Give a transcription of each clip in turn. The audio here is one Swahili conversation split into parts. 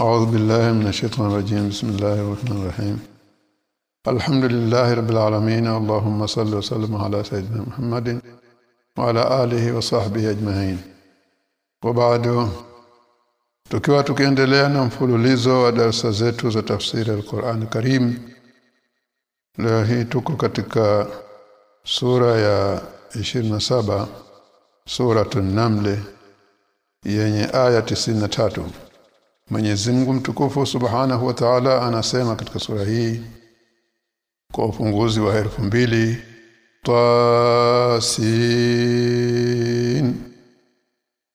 أعوذ بالله من الشيطان الرجيم بسم الله الرحمن الرحيم الحمد لله رب العالمين اللهم صل وسلم على سيدنا محمد وعلى آله وصحبه أجمعين وبعد tukiwa tukiendelea na mfululizo wa darasa zetu za tafsiri al-Qur'an Karim leo hii tuko katika sura ya 27 suratun naml yenye aya 93 Mwenyezi Mungu mtukufu Subhanahu wa Ta'ala anasema katika sura hii kwa ufunguzi wa herufi mbili Tasin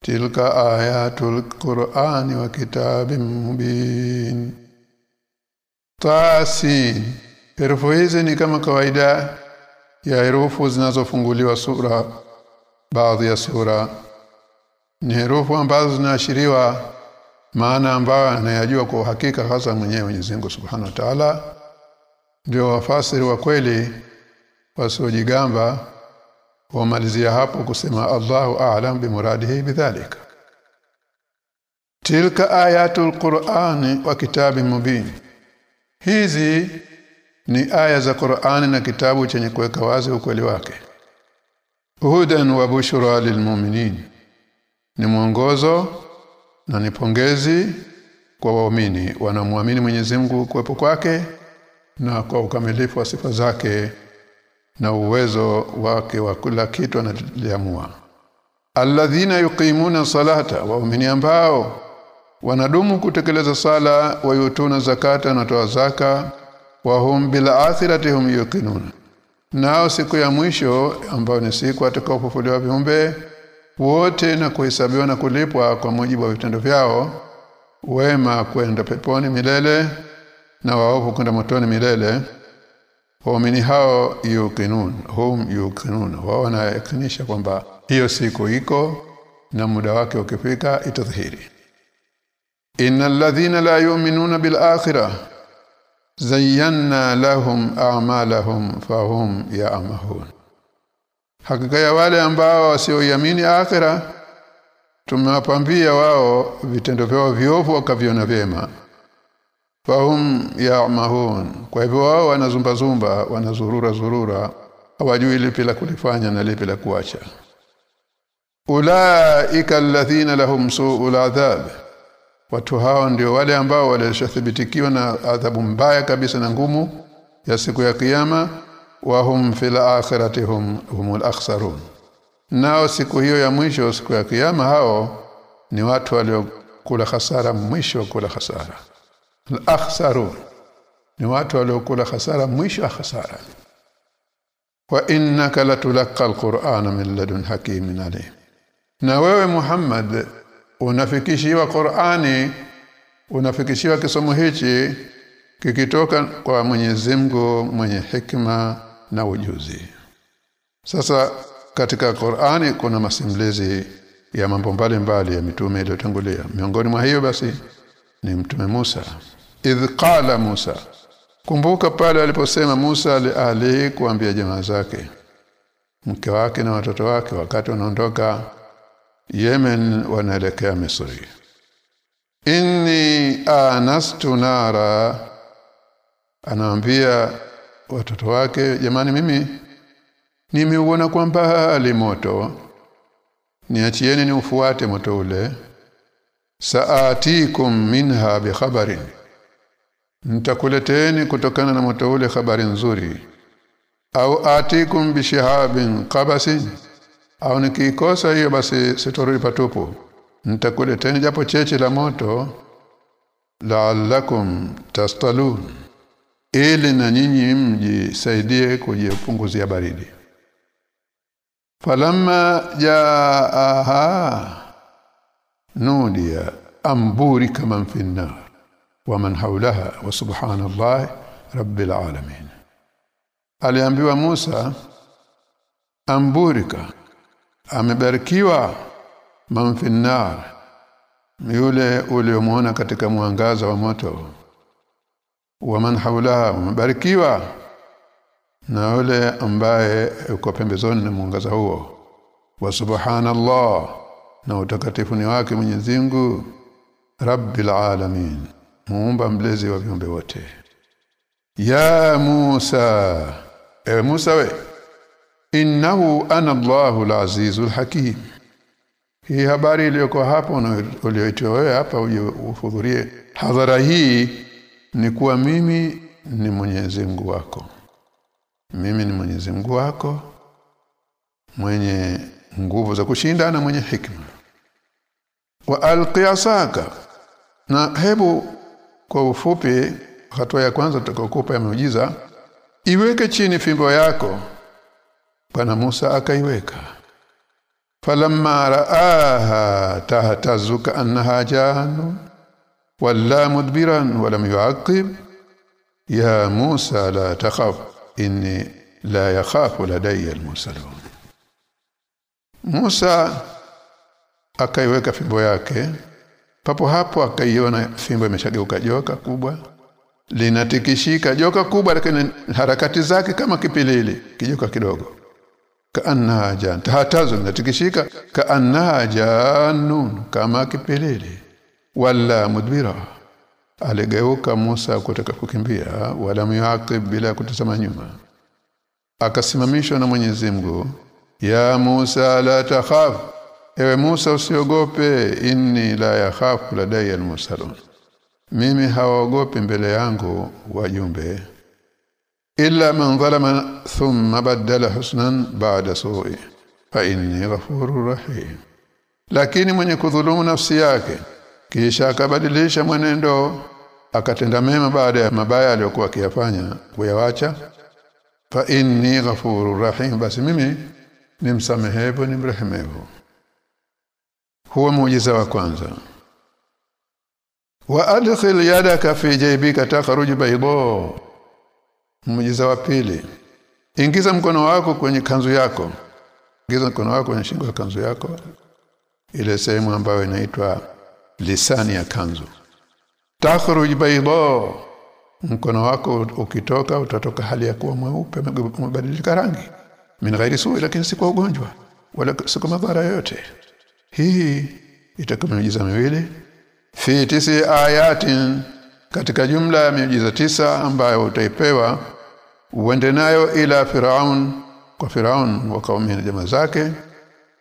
Tilka ayatul Qur'ani wa kitabim mubin. Tasin Herufi hizi ni kama kawaida ya herufi zinazofunguliwa sura baadhi ya sura. Ni herufi ambazo zinaashiriwa maana ambayo anayajua kwa uhakika hasa mwenyewe Mwenyezi Mungu Subhanahu wa Ta'ala ndio wafasiri wa kweli wasiojigamba wamalizia hapo kusema Allahu a'lam bi muradihi bidhalika tilka ayatul qur'ani wa kitabin mubin. Hizi ni aya za Qur'ani na kitabu chenye kuweka wazi ukweli wake. Hudan wa bushra lilmu'minin ni mwongozo na ni pongezi kwa waumini. Wanamwamini Mwenyezi Mungu kuwepo kwake na kwa ukamilifu wa sifa zake na uwezo wake wa kila kitu analiamua. Alladhina yuqimuna salata waumini ambao wanadumu kutekeleza sala wayutuna zakata na toa zaka wahum bil akhirati hum yuqinuna nao siku ya mwisho ambayo ni siku atakapofufuliwa viumbe wote na kuhesabiwa na kulipwa kwa mujibu wa vitendo vyao wema kwenda peponi milele na waovu kwenda motoni milele. Waumini hao yuqinun hum yuqinun wao wanayakinisha kwamba hiyo siku iko na muda wake ukifika itadhihiri. Innal ladhina la yu'minuna bil akhirah zayyana lahum a'malahum fahum ya'mahun hakika ya wale ambao wasioiamini akhira tumewapambia wao vitendo vyao viovu wakaviona vyema. Fahum ya'mahun. Kwa hivyo wao wanazumba zumba wanazurura zurura hawajui lipi la kulifanya na lipi la kuacha. Ulaika alladhina lahum su'ul adhab. Watu hao ndio wale ambao walishathibitikiwa na adhabu mbaya kabisa na ngumu ya siku ya kiyama wa hum fil akhirati hum humul akhsarun. Nao siku hiyo ya mwisho siku ya kiyama hao ni watu waliokula hasara mwisho kula hasara al akhsarun ni watu waliokula hasara mwisho wa hasara wa innaka latulqa alqur'ana min ladun hakimin alim. Na wewe Muhammad unafikishiwa Qur'ani unafikishiwa kisomo hichi kikitoka kwa Mwenyezi Mungu mwenye hikma na ujuzi. Sasa katika Qur'ani kuna masimulizi ya mambo mbalimbali ya mitume iliyotangulia. Miongoni mwa hiyo basi ni mtume Musa. Idh qala Musa. Kumbuka pale aliposema Musa li ahlihi kuambia jamaa zake mke wake na watoto wake wakati wanaondoka Yemen wanaelekea Misri. Inni anastu nara anaambia watoto wake jamani mimi nimeuona kwa mbali moto. Niachieni ni ufuate moto ule. Saatikum minha bikhabarin nitakuleteni kutokana na moto ule habari nzuri. Au atikum bishihabin qabasin. Au nikikosa hiyo basi sitorudi patupu. Nitakuleteni japo cheche la moto. La'allakum tastalun ili na nyinyi mjisaidie kujipunguzia baridi. Falamma jaaha nudiya amburi kama finna wa man haulaha wa subhanallah rabbil alamin. Aliambiwa Musa amburika amebarikiwa man finnar yule uliomuona katika mwangaza wa moto wa man haulaha umebarikiwa na yule ambaye uko pembezoni na mwangaza huo. Wa subhanallah na utakatifu ni wake Mwenyezi Mungu rabbil alamin muumba mlezi wa viumbe wote. Ya Musa ewe Musa we innahu ana Allahu alazizul hakim. Hii habari iliyoko hapo na uliyoitwa wewe hapa uje uhudhurie hadhara hii ni kuwa mimi ni Mwenyezi Mungu wako. Mimi ni Mwenyezi Mungu wako mwenye nguvu za kushinda na mwenye hikma. Wa alqiyasaka na hebu kwa ufupi hatua ya kwanza tutakayokupa ya muujiza iweke chini fimbo yako. Bwana Musa akaiweka. Falamma raaha tahtazuka annaha jannu walla mudbiran ولم ya Musa la takhaf. Inni la yakhafu ladayya المرسلون Musa akaiweka fimbo yake. Papo hapo akaiona fimbo imeshageuka joka kubwa. Linatikishika joka kubwa lakini harakati zake kama kipilili kijoka kidogo. Kaanna jan tahatazo linatikishika. Kaanna janun kama kipilili wala mudbira. Aligeuka Musa kutaka kukimbia wala muaqib bila kutazama nyuma. Akasimamishwa na Mwenyezi Mungu ya Musa la takhaf. Ewe Musa usiogope. Inni la yakhafu ladayya al-mursalun mimi hawaogopi mbele yangu wajumbe. Illa man zalama thumma badala husnan ba'da su'i. Fa inni ghafurur rahim. Lakini mwenye kudhulumu nafsi yake kisha akabadilisha mwenendo akatenda mema baada ya mabaya aliyokuwa akiyafanya kuyawacha. Fa inni ghafurur rahim basi mimi ni msamehevu ni mrehemevu. Huwa muujiza wa kwanza. Wa adkhil yadaka fi jaybika takhruj bayda. Muujiza wa pili. Ingiza mkono wako kwenye kanzu yako. Ingiza mkono wako kwenye shingo ya kanzu yako. Ile sehemu ambayo inaitwa lisani ya kanzu. Takhruj bayda mkono wako ukitoka utatoka hali ya kuwa mweupe umebadilika rangi. Min ghairi su'i lakini si kwa ugonjwa wala si kwa madhara yote hii itakuwa miwili. Fi tisi ayatin katika jumla ya miujiza tisa ambayo utaipewa uende nayo ila firaun kwa firaun wa kaumi na jamaa zake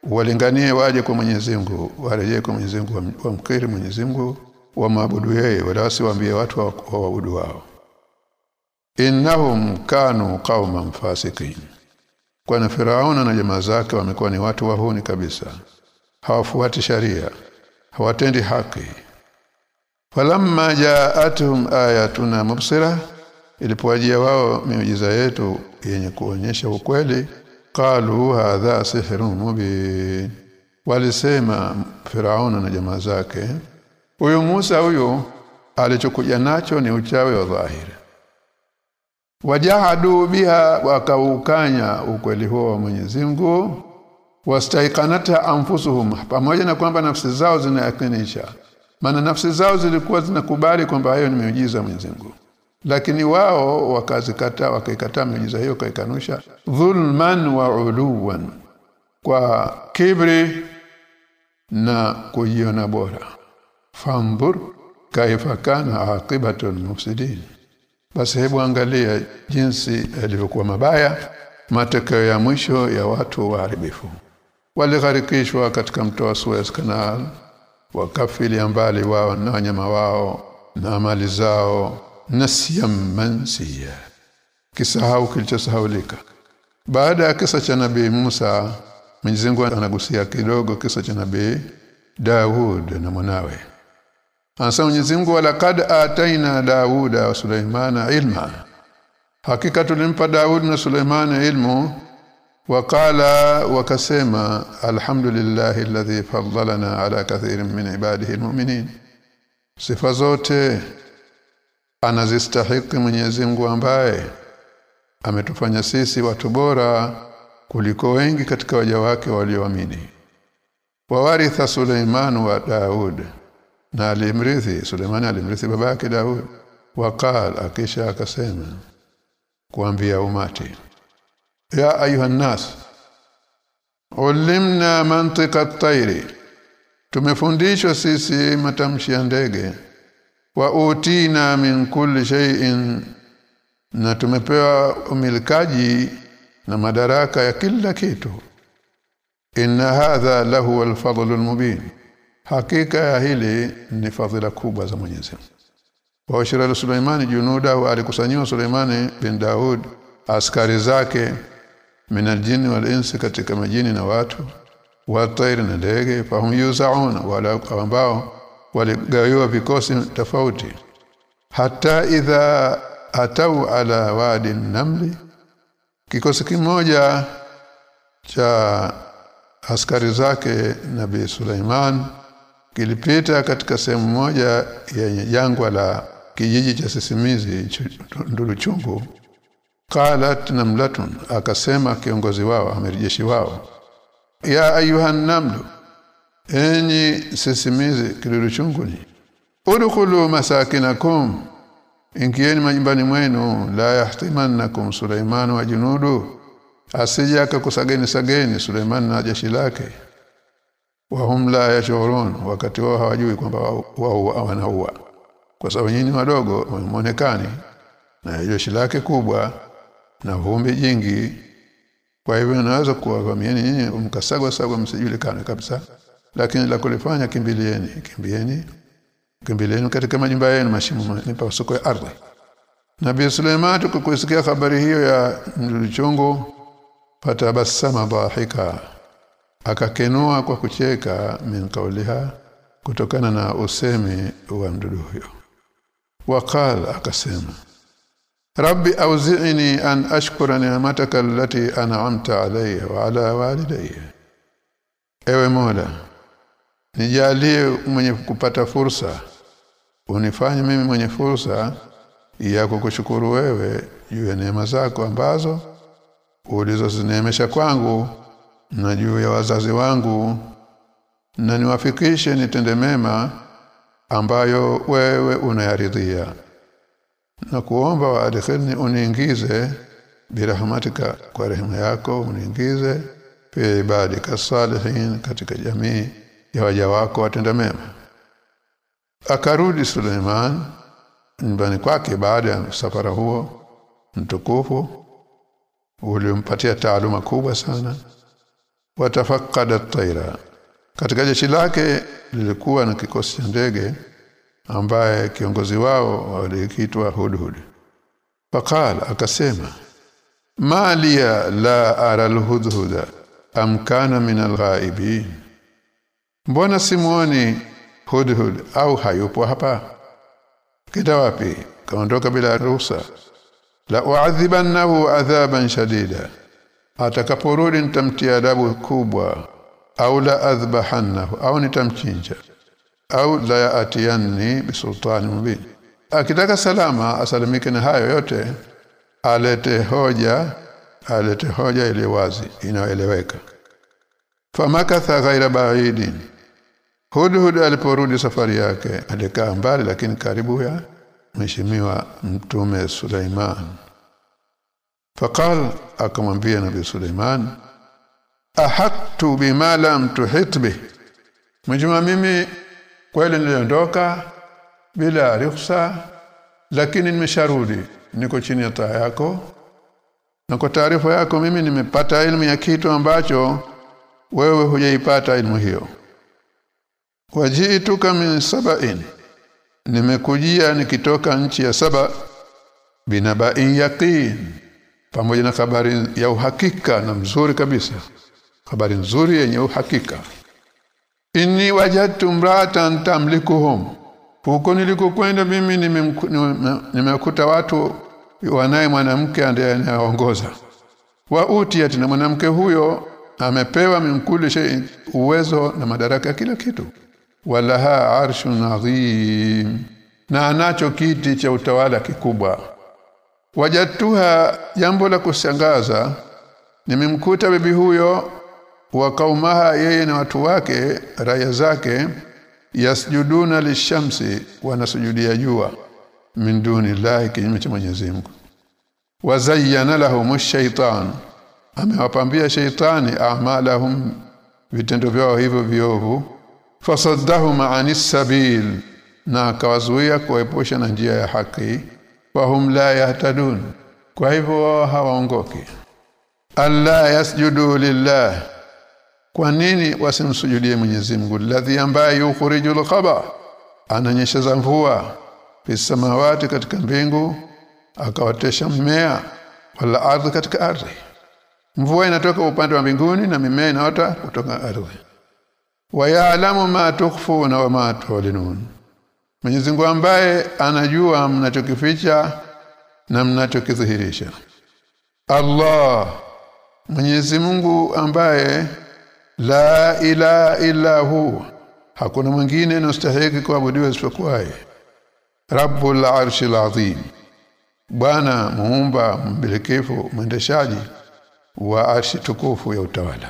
walinganie waje kwa Mwenyezi Mungu warejee kwa Mwenyezi Mungu wamkiri Mwenyezi Mungu waabudu yeye wala wasiwaambie watu wa waabudu wao. Innahum kanu qauman fasikin kwa Firauna na jamaa zake wamekuwa ni watu wahuni kabisa. Hawafuati sharia hawatendi haki. Falamma jaatuhum ayatuna mubsira ilipowajia wao miujiza yetu yenye kuonyesha ukweli qalu hadha sihrun mubin. Walisema Firauna na jamaa zake huyu Musa huyu alichokuja nacho ni uchawi wa dhahiri. Wajahadu biha wakaukanya ukweli huo wa Mwenyezi Mungu. Wastaiqanata anfusuhum pamoja na kwamba nafsi zao zinayakinisha. Maana nafsi zao zilikuwa zinakubali kwamba hayo ni miujiza Mwenyezi Mungu lakini wao wakazikata wakaikataa miujiza hiyo kaikanusha. Dhulman wa uluwan kwa kibri na kujiona bora. Fandhur kaifa kana aqibatu almufsidin. Basi hebu angalia jinsi yalivyokuwa mabaya matokeo ya mwisho ya watu waharibifu. Waligharikishwa katika mto wa Suez Canal wakafili mbali wao na wanyama wao na mali zao nasiyam mansiya kisahau kilichosahaulika baada ya kisa cha nabii Musa Mwenyezi anagusia kidogo kisa cha nabii Daud na mwanawe. Anasema Mwenyezi Mungu walaqad ataina Dauda wa Sulaimana ilma. Hakika tulimpa Daud na Sulaimana ilmu. Wakala wakasema alhamdulillah alladhi faddalana ala kathirin min ibadihi almu'minin sifa zote anazistahiki Mwenyezi Mungu ambaye ametufanya sisi watu bora kuliko wengi katika waja wake walioamini. Wawaritha Suleiman wa Daud na alimrithi Suleiman alimrithi baba babake Daud. Waqal akisha akasema kuambia umati ya ayuha nas ulimna mantika at-tayri tumefundishwa sisi matamshi ya ndege wa utina min kulli shay'in na tumepewa umilikaji na madaraka ya kila kitu. Inna hadha lahu alfadlul mubin. Hakika ya hili ni fadhila kubwa za Mwenyezi wa ushira Suleimani junuda wa alikusanyiwa Suleimani bin Daud askari zake min aljinni wal insi katika majini na watu wa tayr na ndege fahum yuzauna wala ambao waligawiwa vikosi tofauti. Hata idha atau ala wadi namli kikosi kimoja cha askari zake nabii Suleiman kilipita katika sehemu moja yenye jangwa la kijiji cha sisimizi ndulu chungu qalat namlatun akasema kiongozi wao amerejeshi wao ya ayuhan namlu enyi sisimizi kidudu chunguni udkhulu masakinakum. Ingieni majumbani mwenu. La yahtimannakum Sulaiman wa junudu. Asije akakusageni sageni Suleiman na jeshi lake. Wahum la yashurun. Wakati wao hawajui kwamba wao wanaua kwa sababu nyinyi wadogo muonekani na jeshi lake kubwa na vumbi jingi. Kwa hivyo naweza kuwavamieni nyinyi mkasagwa sagwa msijulikane kabisa lakini la kulifanya kimbilieni kimbieni kimbilieni katika majumba yenu mashimo mipasuko ya ardhi. Nabii Suleiman tukukusikia habari hiyo ya mlichungu fatabasama dhahika akakenua kwa kucheka min kauliha kutokana na usemi wa mdudu huyo. Waqala akasema rabbi auzi'ni an ashkura ni'mataka allati an'amta alayya wa ala walidayya. Ewe mola nijalie mwenye kupata fursa. Unifanye mimi mwenye fursa ya kukushukuru wewe juu ya neema zako ambazo ulizozineemesha kwangu na juu ya wazazi wangu. Na niwafikishe nitende mema ambayo wewe unayaridhia. Na kuomba waadkhilni uniingize birahmatika kwa rehema yako uniingize fi ibadika salihin katika jamii ya waja wako watenda mema. Akarudi Suleiman nyumbani kwake baada ya safara huo mtukufu uliompatia taaluma kubwa sana. Watafakada taira katika jeshi lake lilikuwa na kikosi cha ndege ambaye kiongozi wao walikitwa Hudhud. Faqala akasema malia la ara alhudhuda am kana min alghaibin mbona simuoni hudhud au hayupo hapa? Kita wapi? Kaondoka bila ruhusa. La uadhibannahu adhaban shadida. Atakaporudi nitamtia adabu kubwa au la adhbahannahu au nitamchinja au la yaatiyanni bisultani mubin. Akitaka salama asalimike na hayo yote alete hoja alete hoja ile wazi inaeleweka famakatha ghaira ba'idin hudhud aliporudi safari yake alikaa mbali lakini karibu ya mheshimiwa mtume Suleiman. Fakal akamwambia nabi Suleiman ahattu bima lam tuhit bih mjuma mimi kweli niliondoka bila ruhusa lakini nimesharudi. Niko chini ya taa yako. Na kwa taarifa yako mimi nimepata elimu ya kitu ambacho wewe hujaipata elimu hiyo wajiituka min saba'in. Nimekujia nikitoka nchi ya saba binaba'in yaqin. Pamoja na habari ya uhakika na mzuri kabisa. Habari nzuri yenye uhakika. Inni wajadtu mratan tamlikuhum. Huko nilikokwenda mimi nimekuta watu wanaye mwanamke ndiye anayeongoza. Wa utiyat na mwanamke huyo amepewa mimkuli uwezo na madaraka ya kila kitu walaha arshun adhim na anacho kiti cha utawala kikubwa. Wajatuha jambo la kushangaza nimemkuta bibi huyo wa kaumaha yeye na watu wake raya zake yasjuduna lishamsi wanasujudia jua min duni llahi kinyume cha Mwenyezi Mungu. Wazayyana lahum shaitan amewapambia shaitani a'malahum vitendo vyao hivyo viovu fasaddahum anis sabil na akawazuia kuepusha na njia ya haki fahum la yahtadun kwa hivyo hawaongoki. Alla yasjudu lillah kwa nini wasimsujudie Mwenyezi Mungu? Alladhi ambaye yukhrijul khaba ananyesha mvua fi samawati katika mbingu akawatesha mimea wala ardhi katika ardhi. Mvua inatoka upande wa mbinguni na mimea inaota kutoka ardhi wayalamu ma tukhfuna wa ma tulinun. Mwenyezi Mungu ambaye anajua mnachokificha na mnachokidhihirisha. Allah Mwenyezi Mungu ambaye la ilaha illa hu hakuna mwingine anastahili kuabudiwa isipokuwa yeye Rabbul Arshil Azim Bwana muumba mbilikifu mwendeshaji wa arshi tukufu ya utawala.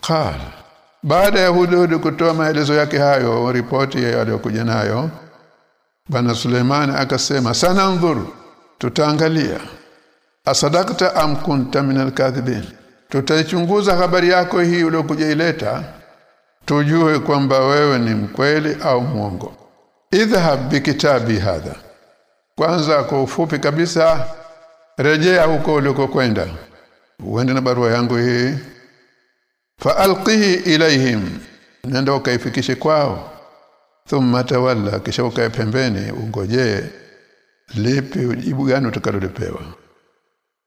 Qal baada ya Hudud kutoa maelezo yake hayo ripoti ya aliyokuja nayo Bwana Suleiman akasema sana sananzur tutaangalia. Asadakta am kunta minal kadhibin. Tutaichunguza habari yako hii uliyokuja ileta tujue kwamba wewe ni mkweli au mwongo. Idhhab bikitabi hadha. Kwanza kwa ufupi kabisa rejea huko ulikokwenda. Uende na barua yangu hii faalqihi ilaihim nenda ukaifikishe kwao. Thumma tawalla kisha ukae pembeni ungojee lipi jibu gani utakalolipewa.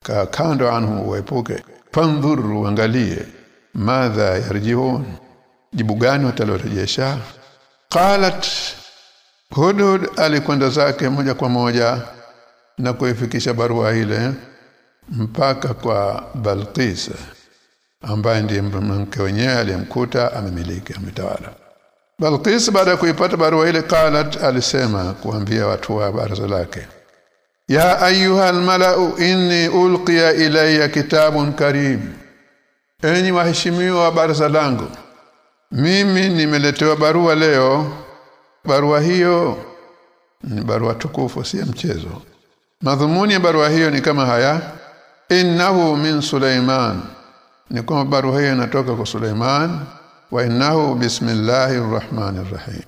Ka kando anhu uepuke. Fandhur uangalie madha yarjiun jibu gani watalorejesha qalat hudud alikwenda zake moja kwa moja na kuifikisha barua ile mpaka kwa Balqis ambaye ndiye mke wenyewe aliyemkuta amemiliki ametawala. Balqis baada ya kuipata barua ile qalat alisema kuambia watu wa baraza lake ya ayuha almalau inni ulqiya ilayya kitabun karim. Enyi waheshimiwa wa baraza langu mimi nimeletewa barua leo. Barua hiyo ni barua tukufu si mchezo. Madhumuni ya barua hiyo ni kama haya. Innahu min Suleiman ni kwamba barua hiyo inatoka kwa Suleiman wa innahu bismillahir rahmanir rahim.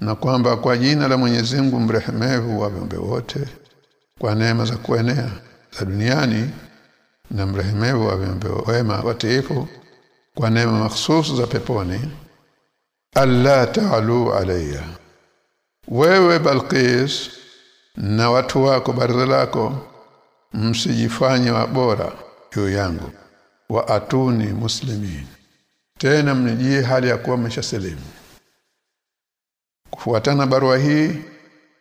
Na kwamba kwa jina la Mwenyezi Mungu mrehemevu wa viumbe wote kwa neema za kuenea za duniani na mrehemevu wa viumbe wema watiifu kwa neema mahsusi za peponi alla ta'alu alayya. Wewe Balqis na watu wako baraza lako msijifanye bora juu yangu wa atuni muslimin. Tena mnijie hali ya kuwa mmeshasalimu kufuatana barua hii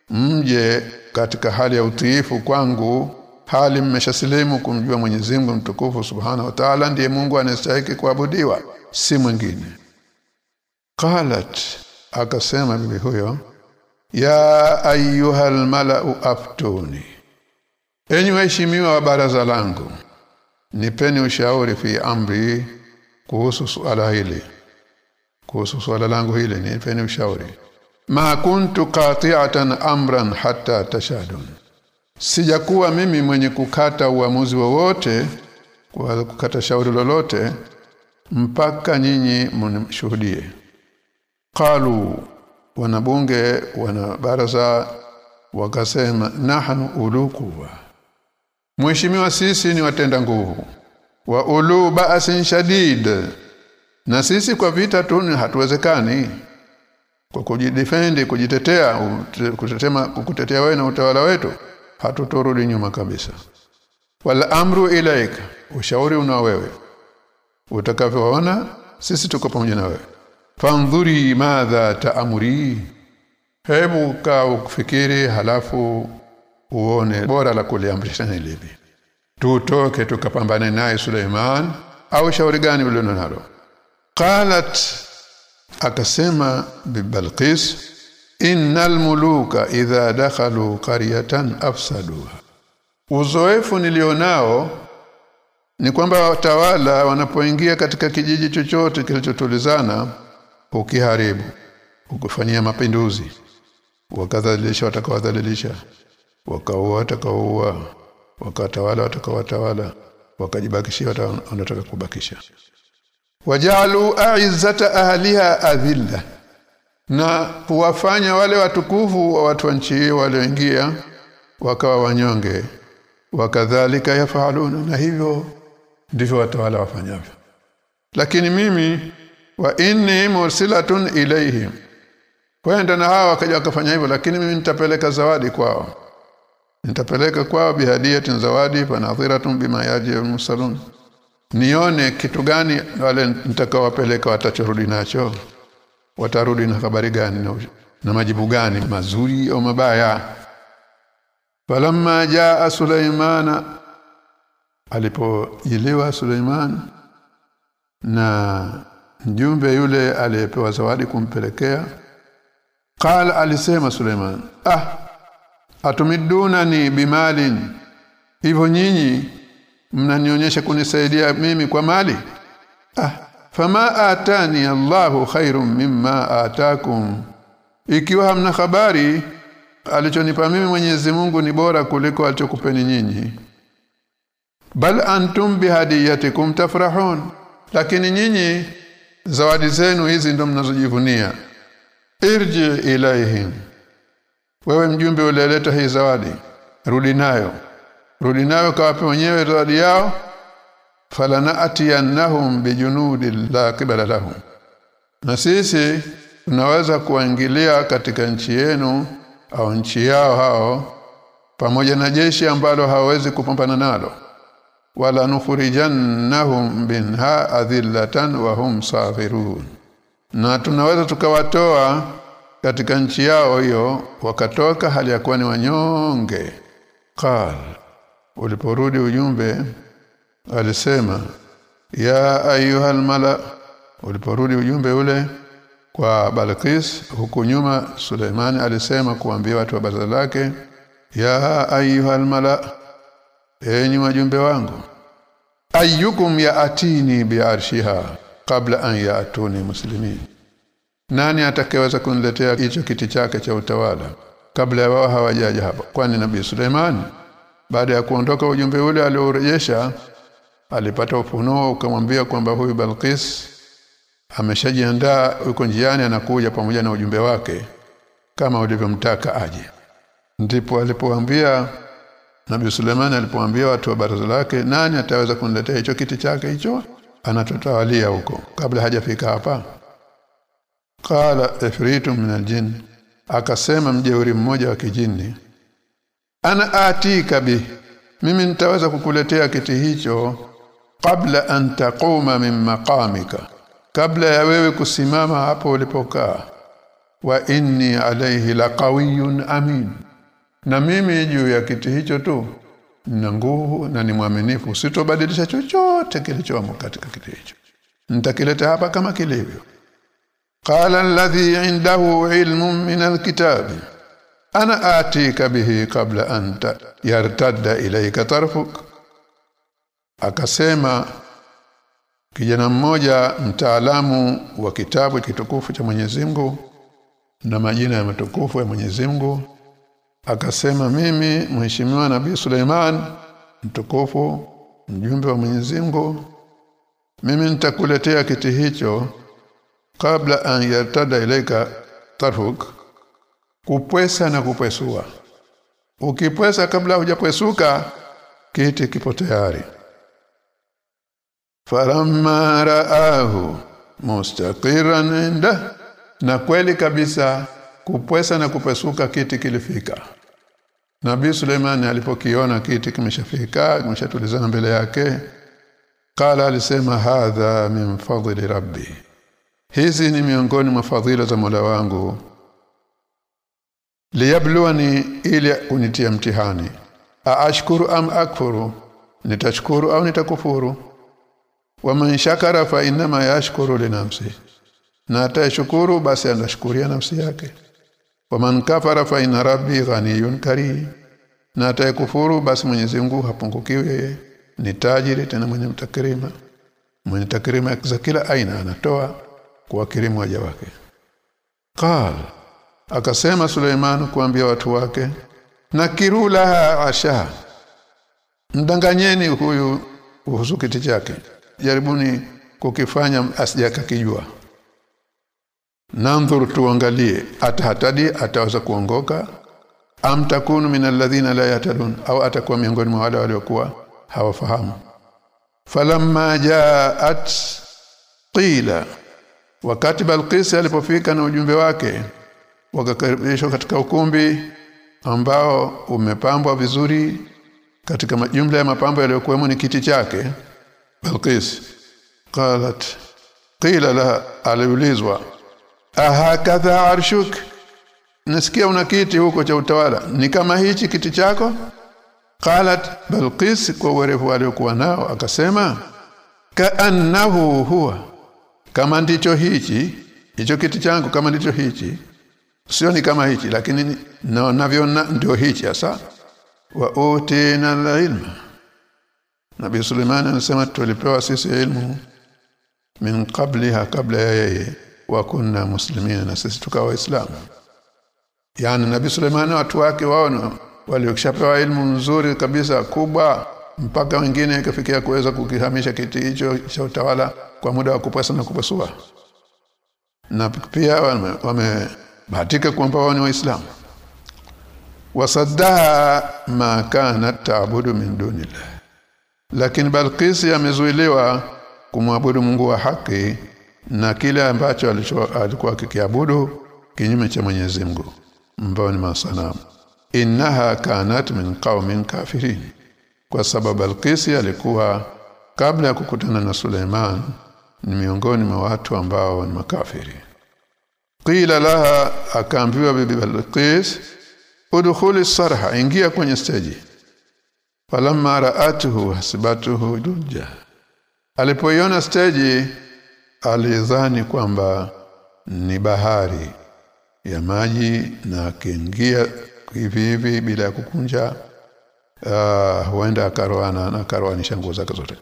mje katika hali ya utiifu kwangu hali mmeshasilimu kumjua Mwenyezi Mungu mtukufu Subhanahu wa Ta'ala ndiye Mungu anastahili kuabudiwa si mwingine. Qalat akasema bibi huyo ya ayyuhal mala'u aftuni. Enyi waheshimiwa wa baraza langu nipeni ushauri fi amri kuhusu swala hili. Kuhusu swala langu hili nipeni ushauri. Ma kuntu qati'atan amran hatta tashadun. Sijakuwa mimi mwenye kukata uamuzi wowote kwa kukata shauri lolote mpaka nyinyi mnishuhudie. Qalu wanabunge wana baraza wakasema nahnu ulukuwa Mheshimiwa sisi ni watenda nguvu. Wa ulu ba'sin shadid. Na sisi kwa vita tu hatuwezekani. Kwa kujidefend kujitetea kutetema kukutetea wewe na utawala wetu hatutorudi nyuma kabisa. Wal amru ilaika ushauri una wewe. Utakavyoona sisi tuko pamoja na wewe. Fandhuri madha taamuri. Hebu kaa ufikiri halafu uone bora la kuliamrisha ni lipi. Tutoke tukapambane naye Suleiman au shauri gani ulio nalo? Qalat akasema bibalqis innal muluka idha dakhalu qaryatan afsaduha. Uzoefu nilionao ni kwamba watawala wanapoingia katika kijiji chochote kilichotulizana ukiharibu ukufanyia mapinduzi wakadhalilisha watakawadhalilisha wakaua watakaua wakatawala watakawatawala. Wakajibakishia wanataka kubakisha. Wajalu a'izzata ahliha adhilla. Na kuwafanya wale watukufu wa watu wa nchi walioingia wakawa wanyonge. Wakadhalika yafaluna. Na hivyo ndivyo watawala wafanyavyo. Lakini mimi wa inni mursilatun ilaihim kwenda na hawa wakaja wakafanya hivyo lakini mimi nitapeleka zawadi kwao nitapeleka kwao bihadiyatin zawadi fanadhiratun bima yaji musalun nione kitu gani wale nitakawapeleka watachorudi nacho? Watarudi na habari gani na, na majibu gani? Mazuri au mabaya? Falamma jaa sulaimana alipojiliwa Suleiman na mjumbe yule aliyepewa zawadi kumpelekea qala alisema Suleiman ah atumidunani bimalin. Hivyo nyinyi mnanionyesha kunisaidia mimi kwa mali? Ah fama atani Allahu khairum mimma atakum. Ikiwa hamna habari alichonipa mimi Mwenyezi Mungu ni bora kuliko alichokupeni nyinyi. Bal antum bihadiyatikum tafrahun. Lakini nyinyi zawadi zenu hizi ndo mnazojivunia. Irji ilaihim wewe mjumbe ulileta hii zawadi rudi nayo. Rudi nayo kawape wenyewe zawadi yao? Falanatiyannahum bijunudi la qibala lahum. Na sisi tunaweza kuwaingilia katika nchi yenu au nchi yao hao pamoja na jeshi ambalo hawezi kupambana nalo. Wala nukhrijannahum minha adhillatan wa hum safirun na tunaweza tukawatoa katika nchi yao hiyo wakatoka hali ya kuwa ni wanyonge. Qal uliporudi ujumbe alisema ya ayuhal mala uliporudi ujumbe ule kwa Balqis huku nyuma Suleimani alisema kuambia watu wa baraza lake ya ayuhal mala enyi wajumbe wangu ayyukum ya atini bi arshiha kabla an yaatuni muslimin nani atakayeweza kuniletea hicho kiti chake cha utawala? Kabla ya wao hawajaja hapa. Kwani nabii Suleiman baada ya kuondoka ujumbe ule aliorejesha alipata ufunuo ukamwambia kwamba huyu Balqis ameshajiandaa yuko njiani anakuja pamoja na ujumbe wake kama ulivyomtaka aje. Ndipo alipoambia Nabii Suleiman alipoambia watu wa baraza lake nani ataweza kuniletea hicho kiti chake hicho? Anatotawalia huko. Kabla hajafika hapa qala ifritu min aljin akasema mjeuri mmoja wa kijini ana atika bi mimi nitaweza kukuletea kiti hicho kabla an taquma min maqamika kabla ya wewe kusimama hapo ulipokaa. Wa inni alayhi laqawiyyun amin. Na mimi juu ya kiti hicho tu nina nguvu na ni mwaminifu sitobadilisha chochote kilichomo katika kiti hicho. Nitakileta hapa kama kilivyo qala الذي عنده علم من الكتاب انا اتيك به قبل ان يرتد اليك طرفك akasema kijana mmoja mtaalamu wa kitabu kitukufu cha Mwenyezi Mungu na majina ya matukufu ya Mwenyezi Mungu akasema mimi mheshimiwa nabii Suleiman mtukufu mjumbe wa Mwenyezi Mungu mimi nitakuletea kiti hicho kabla an yartada ilaika tarfuk kupwesa na kupwesua ukipwesa kabla hujapwesuka kiti kipo tayari. Falamma raahu mustaqiran inda na kweli kabisa kupwesa na kupesuka kiti kilifika. Nabii Suleiman alipokiona kiti kimeshafika kimeshatulizana mbele yake kala alisema hadha min fadli rabbi hizi ni miongoni mwa fadhila za Mola wangu. Liyabluwani ili unitia mtihani. Aashkuru am akfuru? Nitashukuru au nitakufuru? Wa man shakara fa inma yashkuru li nafsi. Na atashukuru basi anashukuria nafsi yake. Wa man kafara fa inna rabbi ghaniyun karim. Na atakufuru basi Mwenyezi Mungu hapungukiwi yeye. Ni tajiri tena mwenye mtakrima. Mwenye takrima za kila aina anatoa kuwakirimu waja wake. Qal akasema Suleiman kuambia watu wake nakiru laha asha mdanganyeni huyu kuhusu kiti chake. Jaribuni kukifanya asijakakijua. Nandhur tuangalie atahatadi ataweza kuongoka? Am takunu min alladhina la yatadun au atakuwa miongoni mwa wale waliokuwa hawafahamu? Falamma jaat qila wakati Balqis alipofika na ujumbe wake wakakaribishwa katika ukumbi ambao umepambwa vizuri katika majumla ya mapambo yaliyokuwemo ni kiti chake Balqis qalat qila la aliulizwa ahakadha arshuk? Nasikia una kiti huko cha utawala. Ni kama hichi kiti chako? Qalat balqis kwa urefu aliokuwa nao akasema kaannahu huwa kama ndicho hichi hicho kiti changu kama ndicho hichi sio ni kama hichi lakini naonavyona ndio hichi hasa. Wa utina ilma Nabi Suleiman anasema tulipewa sisi ilmu min qabliha kabla ya yeye wa kunna muslimina na sisi tukawa waislamu. Yani Nabi Suleiman watu wake wao waliokishapewa ilmu nzuri kabisa kubwa mpaka wengine ikafikia kuweza kukihamisha kiti hicho cha utawala kwa muda wa kupasa na kupasua na pia wamebahatika wame kwamba wao ni waislamu. Wasaddaha ma kanat ta'budu min dunillah. Lakini Balqis amezuiliwa kumwabudu Mungu wa haki na kile ambacho alikuwa akikiabudu kinyume cha Mwenyezi Mungu. Ambao ni masanamu. Innaha kanat min qaumin kafirin. Kwa sababu Balqis alikuwa kabla ya kukutana na Suleiman ni miongoni mwa watu ambao ni makafiri. Qila laha akaambiwa bibi Balqis udkhuli sarha ingia kwenye steji. Falamma ra'atuhu hasibatuhu dujja. Alipoiona steji alidhani kwamba ni bahari ya maji na akiingia hivi hivi bila kukunja uh, huenda akaroana na karoanisha nguo zake zote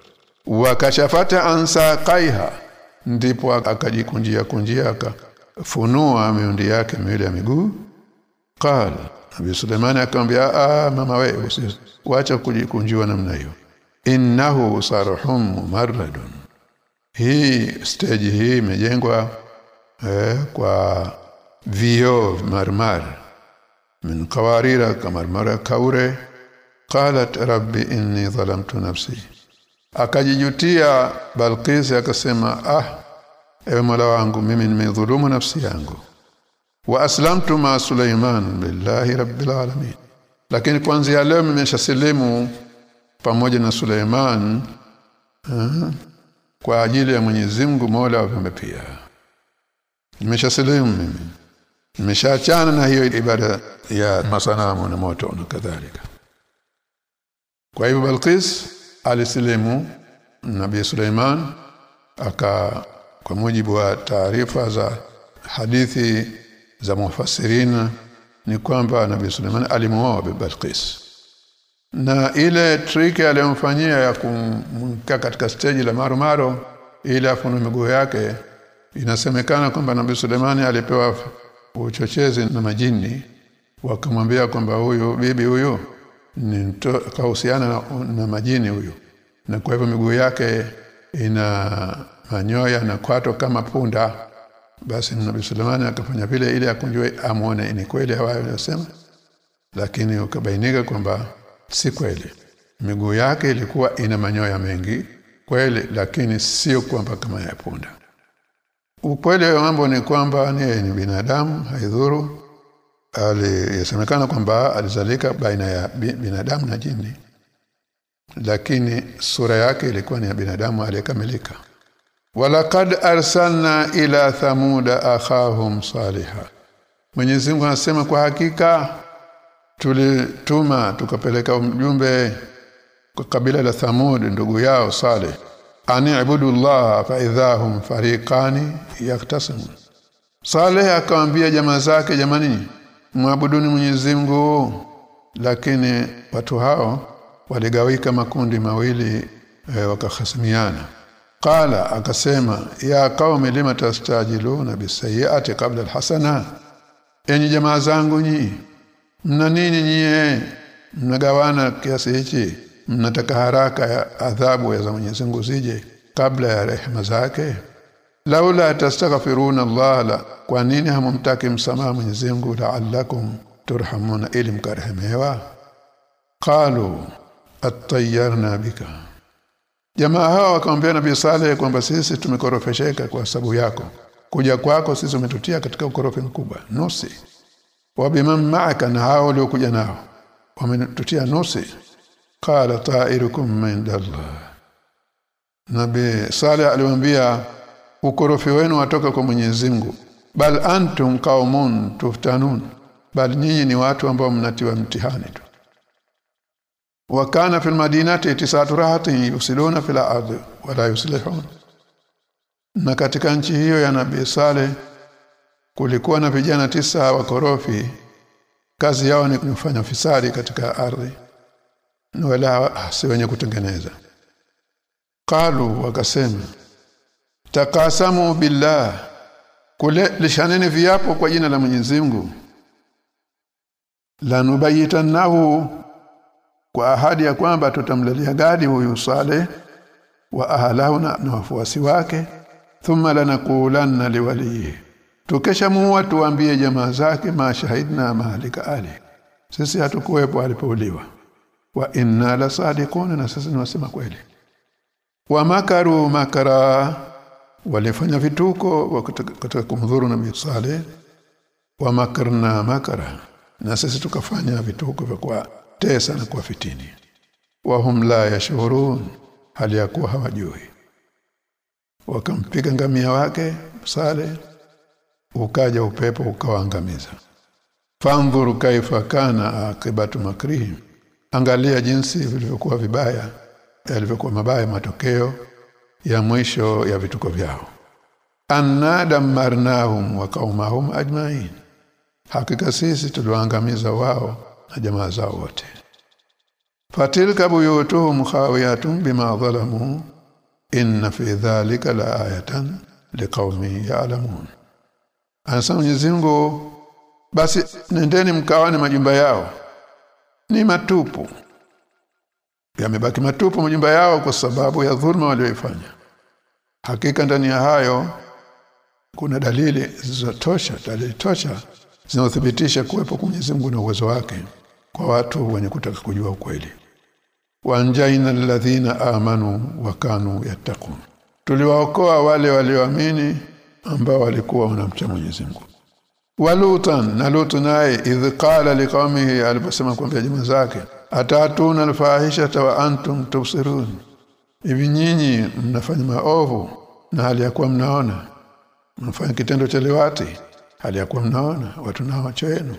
wakashafata ansa kaiha ndipo akajikunjia kunjia akafunua miundi yake miwili ya miguu. Qala Nabii Suleiman akamwambia ah mama wewe usiacha kujikunjua namna hiyo. Innahu sarhum mumarradun. Hii stage hii imejengwa eh, kwa vio marmar. Min kawarira kamarmara kaure. Qalat rabbi inni zalamtu nafsi akajijutia Balqis akasema ah ewe Mola wangu mimi nimedhulumu nafsi yangu. Wa aslamtu ma Suleiman billahi rabbil alamin. Lakini kuanzia leo nimeshasilimu pamoja na Suleiman uh, kwa ajili ya Mwenyezi Mungu Mola wa viumbe pia. Nimeshasilimu mimi. Nimeshaachana na hiyo ibada ya masanamu na moto na kadhalika. Kwa hivyo Balqis alisilimu Nabii Suleiman aka kwa mujibu wa taarifa za hadithi za mufassirina ni kwamba Nabii Suleiman alimuoa Balqis. Na ile trick aliyomfanyia ya kumka katika stage la marumaro ili afunu miguu yake inasemekana kwamba Nabii Suleimani alipewa uchochezi na majini wakamwambia kwamba huyu bibi huyu ni kahusiana na, na majini huyu. Na kwa hivyo miguu yake ina manyoya na kwato kama punda. Basi Nabii Sulemani akafanya vile ili akunjwe amuone ni kweli hawa aliyosema. Lakini ukabainika kwamba si kweli. Miguu yake ilikuwa ina manyoya mengi kweli lakini sio kwamba kama ya punda. Ukweli wa mambo ni kwamba ni, ni binadamu haidhuru alisemekana kwamba alizalika baina ya binadamu na jini. Lakini sura yake ilikuwa ni ya binadamu aliyekamilika. Walaqad arsalna ila thamuda akhahum saliha Mwenyezi Mungu anasema kwa hakika tulituma tukapeleka mjumbe kwa kabila la Thamud ndugu yao Saleh ani ibudullah fa idhahum fariqani yaktasimun. Saleh akamwambia jamaa zake jamani muabuduni Mwenyezi Mungu lakini watu hao waligawika makundi mawili e, wakahasimiana. Qala akasema ya qaumi lima tastajiluna bisayiati qabla alhasana? Enyi jamaa zangu nyi mna nini nyie? Mnagawana kiasi hichi? Mnataka haraka ya adhabu ya za Mwenyezi Mungu zije kabla ya rehema zake laula tastaghfiruna Allah la kwa nini hamumtaki msamaha Mwenyezi Mungu la'allakum turhamuna ili mkarehemewa qalu atayarna bika. Jamaa hawa wakamwambia nabii Saleh kwamba sisi tumekorofesheka kwa sababu yako. Kuja kwako sisi umetutia katika ukorofi mkubwa nusi. Wa biman ma'aka na hao waliokuja nao wametutia nusi. Qala ta'irukum min Allah. Nabii Saleh aliwaambia ukorofi wenu watoka kwa Mwenyezi Mungu. Bal antum qaumun tuftanun. Bal nyinyi ni watu ambao mnatiwa mtihani tu. Wa kana fil madinati tisatu rahatin yusiluna fil ardi wala yuslihun. Na katika nchi hiyo ya Nabii Saleh kulikuwa na vijana tisa wakorofi. Kazi yao ni kufanya fisadi katika ardhi. Wala si wenye kutengeneza. Qalu wakasema takasamu billah. Kule lishaneni viapo kwa jina la Mwenyezi Mungu. Lanubayitannahu. Kwa ahadi ya kwamba tutamlalia gadi huyu sale wa ahlahu na, na wafuasi wake. Thumma lanakulanna liwalihi tukesha muua tuambie jamaa zake mashahidna mahalika ali. Sisi hatukuwepo alipouliwa. Wa inna la sadiquna na sisi tunasema kweli. Wa makaru makara walifanya vituko katika kumdhuru nabii Saleh wa makarna makara. Na sisi tukafanya vituko vya kwa tesa na kwa fitini. Wa hum la yashurun hali ya kuwa hawajui. Wakampiga ngamia wake Saleh ukaja upepo ukawaangamiza. Fandhuru kaifa kana akibatu makrihim. Angalia jinsi vilivyokuwa vibaya yalivyokuwa mabaya matokeo ya mwisho ya vituko vyao. Anna damarnahum wa qaumahum ajmain. Hakika sisi tuliwaangamiza wao na jamaa zao wote. Fatilka buyutuhum khawiyatun bima zalamu. Inna fi dhalika la ayatan liqaumin ya'lamun. Anasema Mwenyezi basi nendeni mkawane majumba yao. Ni matupu yamebaki matupu majumba yao kwa sababu ya dhulma walioifanya. Hakika ndani ya hayo kuna dalili zilizotosha dalili tosha zinazothibitisha kuwepo kwa Mwenyezi Mungu na uwezo wake kwa watu wenye kutaka kujua ukweli. Wanjaina alladhina amanu wa kanu yattaqun. Tuliwaokoa wale walioamini ambao walikuwa wanamcha Mwenyezi Mungu. Walutan na lutu naye idh qala liqaumihi aliposema kwa jamaa zake atatuna alfahishata wa antum tubsirun. Hivi nyinyi mnafanya maovu na hali ya kuwa mnaona. Mnafanya kitendo cha lewati hali ya kuwa mnaona watu nao macho yenu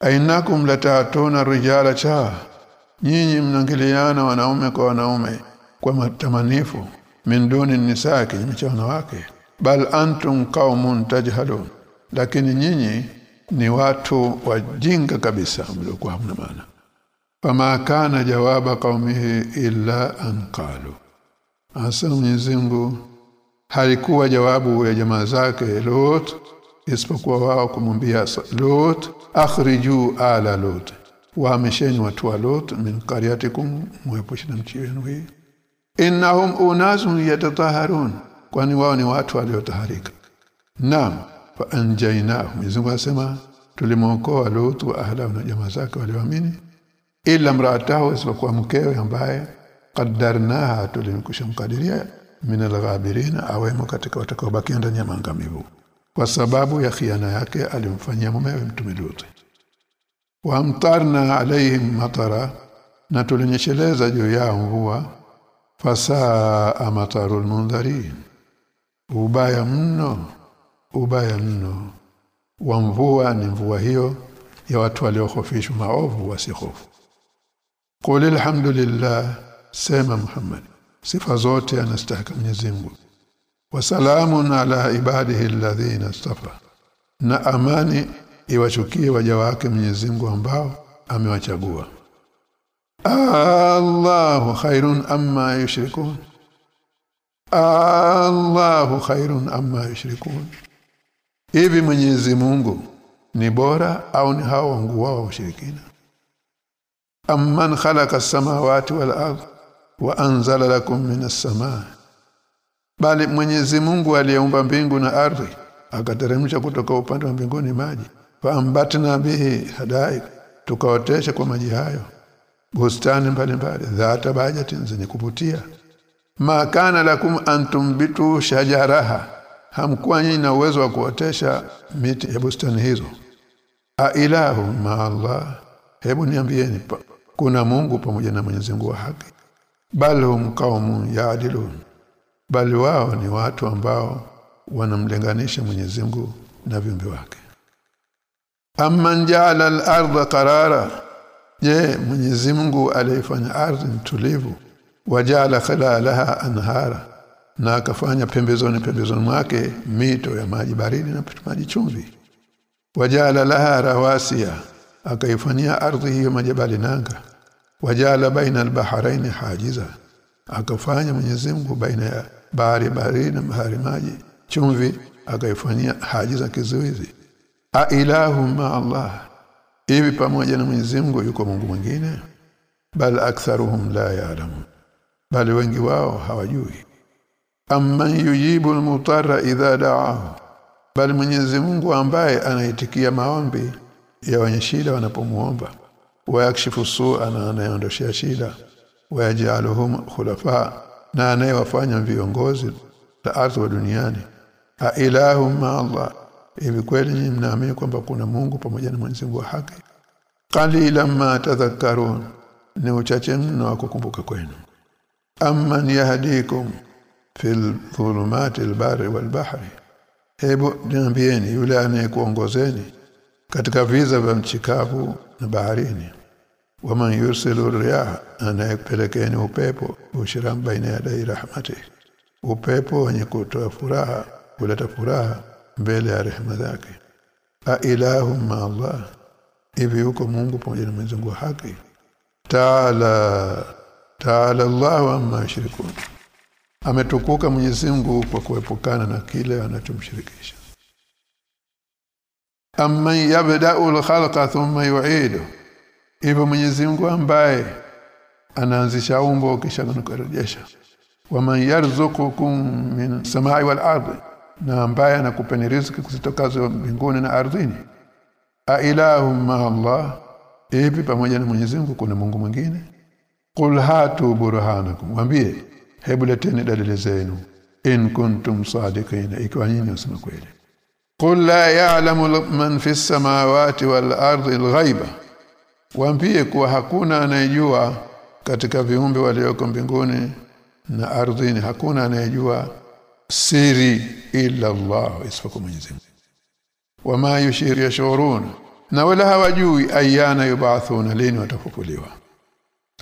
ainakum latatuna rijala cha. Nyinyi mnangiliana wanaume kwa wanaume kwa matamanifu minduni nisaa kinyume cha wanawake. Bal antum qaumun tajhalun. Lakini nyinyi ni watu wajinga kabisa mliokuwa hamna maana fama kana jawaba qaumihi illa an qalu. Asa Mwenyezi halikuwa jawabu ya jamaa zake Lot isipokuwa wao kumwambia Lot akhriju ala Lot wahamisheni watu wa Lot min qaryatikum muepushe na nchi yenu hii. Innahum unasun yatataharun kwani wao ni watu waliotaharika. Naam fa anjaynahum. Mwenyezi asema tulimwokoa Lot wa ahla na jamaa zake walioamini ila mraatahu isipokuwa mkewe ambaye qaddarnaha tulimkushamkadiria min alghabirina awemo katika watakaobakia ndani ya maangamivu. Kwa sababu ya khiana yake alimfanyia mumewe mtume Lut. Wa amtarna alaihim matara na tulinyesheleza juu yao mvua. Fasaa matarul mundharin ubaya mno ubaya mno. Wa mvua ni mvua hiyo ya watu waliohofishwa maovu wasihofu qul alhamdulillah sema muhammad. Sifa zote anastahili Mwenyezi Mungu. Wasalamun ala ibadihi alladhina istafa na amani iwachukie waja wake Mwenyezi Mungu ambao amewachagua. Allahu khairun amma yushrikun. Allahu khairun amma yushrikun. Hivi Mwenyezi Mungu ni bora au ni hao wangu wao washirikina Amman khalaqa as-samawati wal ard wa anzala lakum minas samaa bali Mwenyezi Mungu aliyeumba mbingu na ardhi akateremsha kutoka upande wa mbinguni maji faambatna bihi hadaik tukaotesha kwa maji hayo. Bustani mbalimbali dhata bajatin zenye kuvutia. Ma kana lakum antumbitu shajaraha hamkuwa nyinyi na uwezo wa kuotesha miti ya bustani hizo. A ilahu ma Allah hebu niambieni kuna Mungu pamoja na Mwenyezi Mungu wa haki. Bal hum qaumun yaadilun. Bali wao ni watu ambao wanamlenganisha Mwenyezi Mungu na viumbe wake. Amman ja'ala al-ardha qarara. Je Mwenyezi Mungu alifanya ardhi mtulivu? Wajala khilalaha anhara. Na akafanya pembezoni pembezoni mwake mito ya maji baridi na maji chumvi. Wajala laha rawasiya akaifanyia ardhi hiyo majabali nanga wajala baina albaharaini hajiza. Akafanya Mwenyezi Mungu baina ya bahari bahari na bahari maji. Chumvi akaifanyia hajiza kizuizi. A ilahu ma Allah. Hivi pamoja na Mwenyezi Mungu yuko Mungu mwingine? Bal aktharuhum la ya'lamun. Bali wengi wao hawajui. Amman yujibu almutarra idha da'ahu. Bali Mwenyezi Mungu ambaye anaitikia maombi ya wenye shida wanapomuomba. Wayakshifu su'a na anayeondoshia shida. Wayajaluhum khulafa na anayewafanya viongozi la ardhi wa duniani. A ilahu ma Allah. Hivi kweli ni mnaamini kwamba kuna Mungu pamoja na Mwenyezi Mungu wa haki? Qalilan ma tadhakkarun. Ni uchache mno wa kukumbuka kwenu. Amman yahdikum fil dhulumati al-barri wal-bahri hebu niambieni yule anayekuongozeni katika viza vya mchikavu na baharini. Waman yursilu riyah anayepelekeni upepo ushiram baina ya dai rahmati. Upepo wenye kutoa furaha kuleta furaha mbele ya rehema zake. A ilahu ma Allah hivi yuko Mungu pamoja na mwenzangu wa haki? Taala taala Allah amma yushrikun. Ametukuka Mwenyezi Mungu kwa kuepukana na kile anachomshirikisha amman yabda'u al-khalqa thumma yu'idu. Hivyo Mwenyezi Mungu ambaye anaanzisha umbo kisha anakurejesha. Waman yarzuqukum min samai wal ardi na ambaye anakupeni riziki kuzitokazo mbinguni na ardhini. A ilahum ma Allah? Hivi pamoja na Mwenyezi Mungu kuna Mungu mwingine? Qul hatu burhanakum. Mwambie hebu leteni dalili zenu. In kuntum sadiqina. Ikiwa nyinyi msema kweli la ya'lamu man fi samawati wal ardi al-ghaiba waambie kuwa hakuna anayejua katika viumbe walioko mbinguni na ardhini. Hakuna anayejua siri illa Allah isipokuwa Mwenyezi Mungu. Wama yushir yashurun na wala hawajui ayana yubathuna lini watafufuliwa.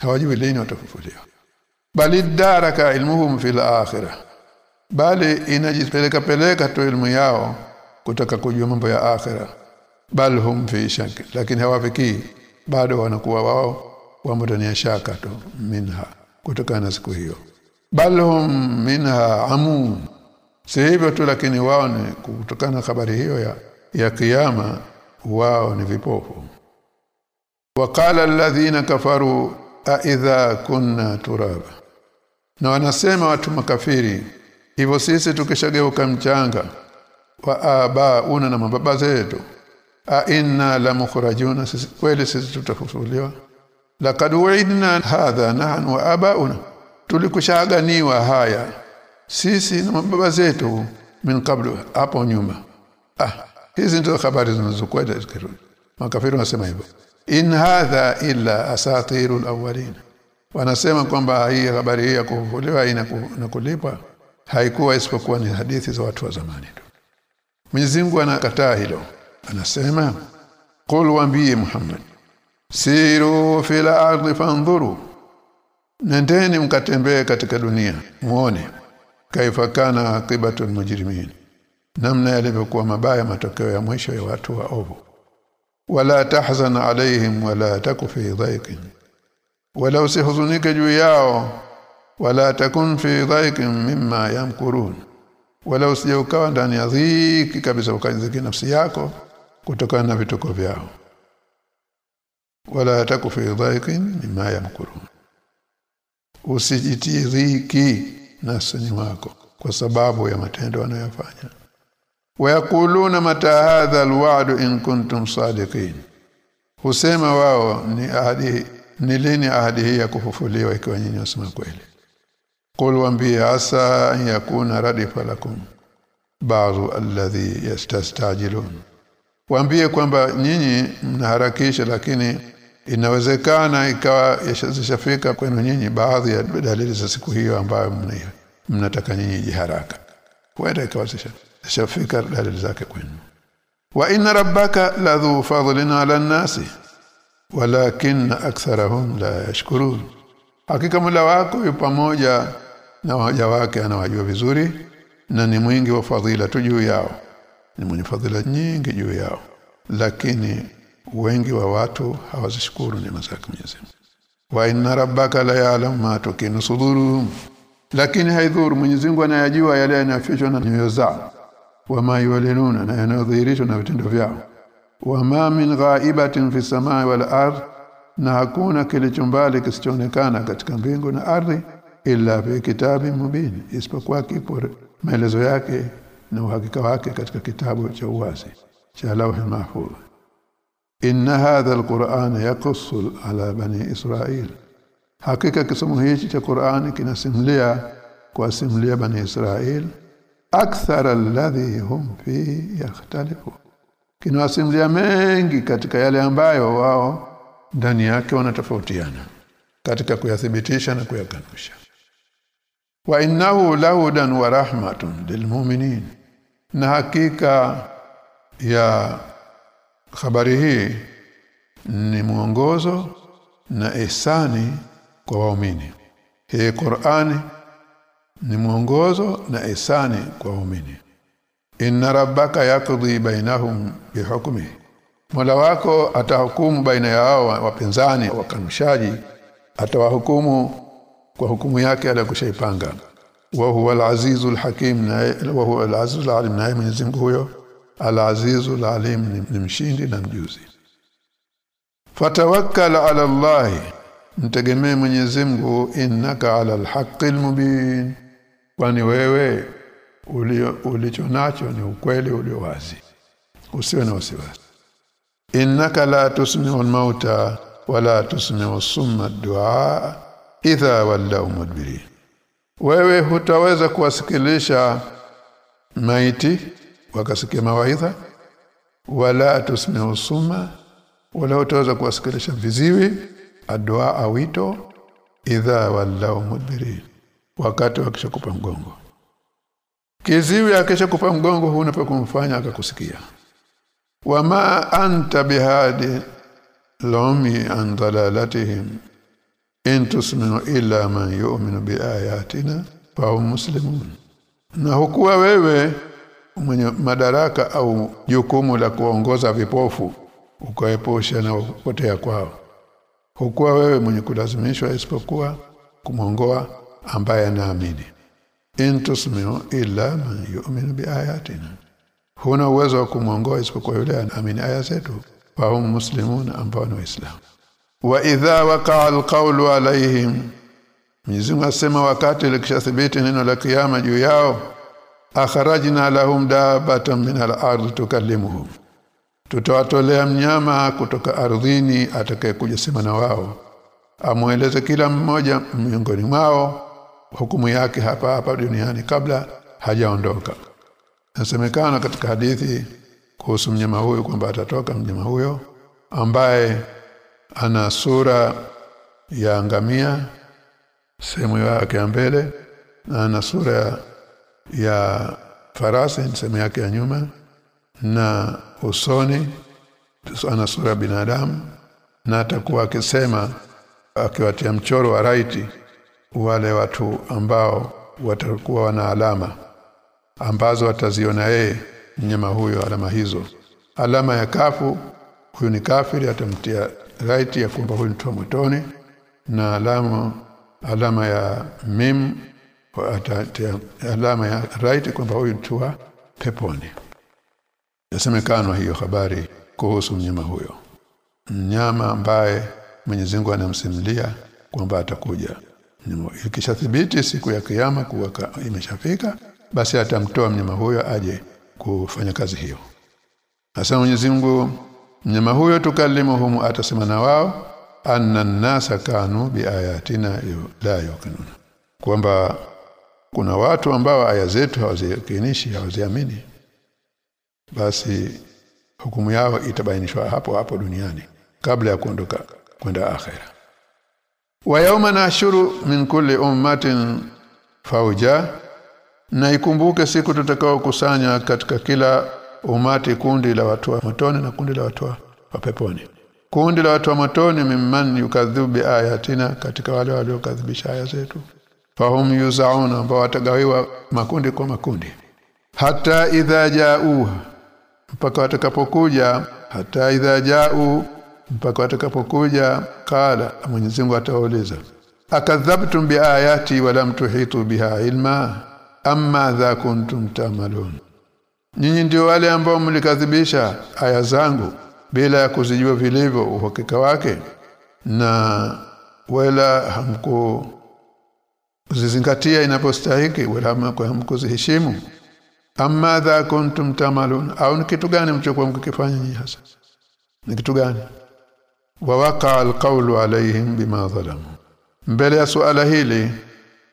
Hawajui lini watafufuliwa. Bali daraka ilmuhum fil akhirah bali inajipeleka peleka tu ilmu yao kutaka kujua mambo ya akhira bal hum fi shak lakini hawafikii. Bado wanakuwa wao wamo ndani ya shaka tu minha kutokana na siku hiyo. Bal hum minha amun. Si hivyo tu lakini wao ni kutokana na habari hiyo ya ya kiyama wao ni vipofu. Waqala alladhina kafaru a idha kunna turaba. Na wanasema watu makafiri hivyo sisi tukishageuka mchanga wa abauna na mababa zetu. A inna la mukhrajuna kweli sisi tutafufuliwa laqad wa'idna hadha nahnu wa abauna tulikushaganiwa haya sisi na mababa zetu min qablu hapo nyuma. Ah hizi ndio habari zinazokwenda zikirudi. Makafiri wanasema hivyo. In hadha illa asatirul awwalin. Wanasema kwamba hii habari hii ya kufufuliwa na kulipwa haikuwa isipokuwa ni hadithi za watu wa zamani tu Mwenyezi Mungu anakataa hilo. Anasema qul waambie Muhammad siru fil ardi fanzuru nendeni mkatembee katika dunia muone kaifa kana akibatu mujrimin namna yalivyokuwa mabaya matokeo ya mwisho ya watu wa ovu. Wala tahzan alaihim wala taku fi dhaikin wala usihuzunike juu yao wala takun fi dhaikin mimma yamkurun wala usije ukawa ndani ya dhiki kabisa ukaziki nafsi yako kutokana na vituko vyao. Wala taku fi dhaikin mimma yamkurun. Usijitie dhiki nafsini mwako kwa sababu ya matendo wanayofanya wayakuluna mata hadha alwa'du in kuntum sadiqin. Husema wao ni ahadi ni lini ahadi hii ya kufufuliwa ikiwa nyinyi wasema kweli qul waambie asa yakuna radifa lakum ba'dhu alladhi yastastajilun waambie kwamba nyinyi mnaharakisha lakini inawezekana ikawa yashafika kwenu nyinyi baadhi ya dalili za siku hiyo ambayo mnataka nyinyi jiharaka huenda ikawa yashafika dalili zake kwenu. Wa inna rabbaka ladhu fadlin ala nasi walakin aktharahum la yashkurun hakika mula wako yu pamoja na waja wake anawajua vizuri na ni mwingi wa fadhila tu juu yao. Ni mwenye fadhila nyingi juu yao. Lakini wengi wa watu hawazishukuru neema zake Mwenyezi wa inna rabbaka la ya'lamu ma tukinu sudurum. lakini haidhuru Mwenyezi Mungu anayajua yale yanayofichwa na nyoyo zao. Wama yulinuna na yanayodhihirishwa na vitendo vyao. Wama min ghaibatin fi samai wal ard na hakuna kilicho mbali kisichoonekana katika mbingu na ardhi ila fi kitabi mubin isipokuwa kipo maelezo yake na uhakika wake katika kitabu cha uwazi cha lawh mahfuz. Inna hadha alquran yaqussu ala bani israil. Hakika kisomo hichi cha Qur'ani kinasimulia kwa simulia bani Israil akthar alladhi hum fi yakhtalifu. Kinawasimulia mengi katika yale ambayo wao ndani yake wanatofautiana katika kuyathibitisha na kuyakanusha. Wa innahu lahudan wa rahmatun lilmu'minin na hakika ya habari hii ni mwongozo na ihsani kwa waumini. Hii Qur'ani ni mwongozo na ihsani kwa waumini. Inna rabbaka yaqdi bainahum bihukmi Mola wako atahukumu baina ya hao wapinzani wakanushaji atawahukumu kwa hukumu yake aliyokushaipanga wa huwa al-azizul hakim na wa huwa al-azizul alim na Mwenyezi Mungu huyo al-azizul alim ni mshindi na mjuzi. Fatawakkal ala Allah mtegemee Mwenyezi Mungu innaka ala al-haqqil mubin kwani wewe ulicho nacho ni ukweli ulio wazi. Usiwe na wasiwasi innaka la tusmi'u al-mauta wala tusmi'u summa ad-du'a idha wallaw mudbirin. Wewe hutaweza kuwasikilisha maiti wakasikia mawaidha wala tusmi'u summa wala hutaweza kuwasikilisha viziwi adua awito idha wallaw mudbirin. Wakati wakishakupa mgongo. Kiziwi akishakupa mgongo huna pa kumfanya akakusikia wama anta bihadi lumi an dalalatihim. In tusminu illa man yu'minu biayatina fa hum muslimun. Na hukuwa wewe mwenye madaraka au jukumu la kuongoza vipofu ukaepusha na kupotea kwao. Hukuwa wewe mwenye kulazimishwa isipokuwa kumwongoa ambaye anaamini. In tusmi'u illa man yu'minu biayatina huna uwezo wa kumwongoa isipokuwa yule anaamini aya zetu. Wa hum muslimun ambao ni waislamu. Wa idha waqa'a alqawlu alaihim Mwenyezi asema wakati likishathibiti neno la kiyama juu yao akharajna lahum dabatan min al-ard tukallimuhum. Tutawatolea mnyama kutoka ardhini atakayekuja sema na wao. Amueleze kila mmoja miongoni mwao hukumu yake hapa hapa duniani kabla hajaondoka nasemekana katika hadithi kuhusu mnyama huyo kwamba atatoka mnyama huyo ambaye ana sura ya ngamia sehemu yake ya mbele na ana sura ya, farasi sehemu yake ya nyuma na usoni ana sura ya binadamu na atakuwa akisema akiwatia mchoro wa raiti wale watu ambao watakuwa wana alama ambazo ataziona yeye mnyama huyo alama hizo. Alama ya kafu huyu ni kafiri atamtia right ya kwamba huyu mtu motoni na alama alama ya mim atatia alama ya right kwamba huyu mtu wa peponi. Yasemekana hiyo habari kuhusu mnyama huyo. Mnyama ambaye Mwenyezi Mungu anamsimulia kwamba atakuja. Ikishathibiti siku ya kiyama kuwa imeshafika basi atamtoa mnyama huyo aje kufanya kazi hiyo. Hasa Mwenyezi Mungu mnyama huyo tukalimuhum atasema na wao anna nasa kanu biayatina la yuqinun. Kwamba kuna watu ambao aya zetu hawazikinishi hawaziamini. Basi hukumu yao itabainishwa hapo hapo duniani kabla ya kuondoka kwenda akhera. Wa yawma nashuru min kulli ummatin fauja na ikumbuke siku tutakao kusanya katika kila umati kundi la watu wa motoni na kundi la watu wa peponi. Kundi la watu wa motoni mimman yukadhibu biayatina katika wale waliokadhibisha aya zetu. Fahum yuzauna ambao watagawiwa makundi kwa makundi. Hata idha jau mpaka watakapokuja hata idha jau mpaka watakapokuja kala Mwenyezi Mungu atawauliza akadhabtum biayati wa lam tuhitu biha ilma amma dha kuntum tamalun. Nyinyi ndio wale ambao mlikadhibisha aya zangu bila ya kuzijua vilivyo uhakika wake na wala hamku zizingatia inapostahiki wala hamkuziheshimu. Amma dha kuntum tamalun. Au ni kitu gani mchokuwa mkikifanya nyinyi hasa? Ni kitu gani? Wa waqa alqawlu alaihim bima zalamu. Mbele ya suala hili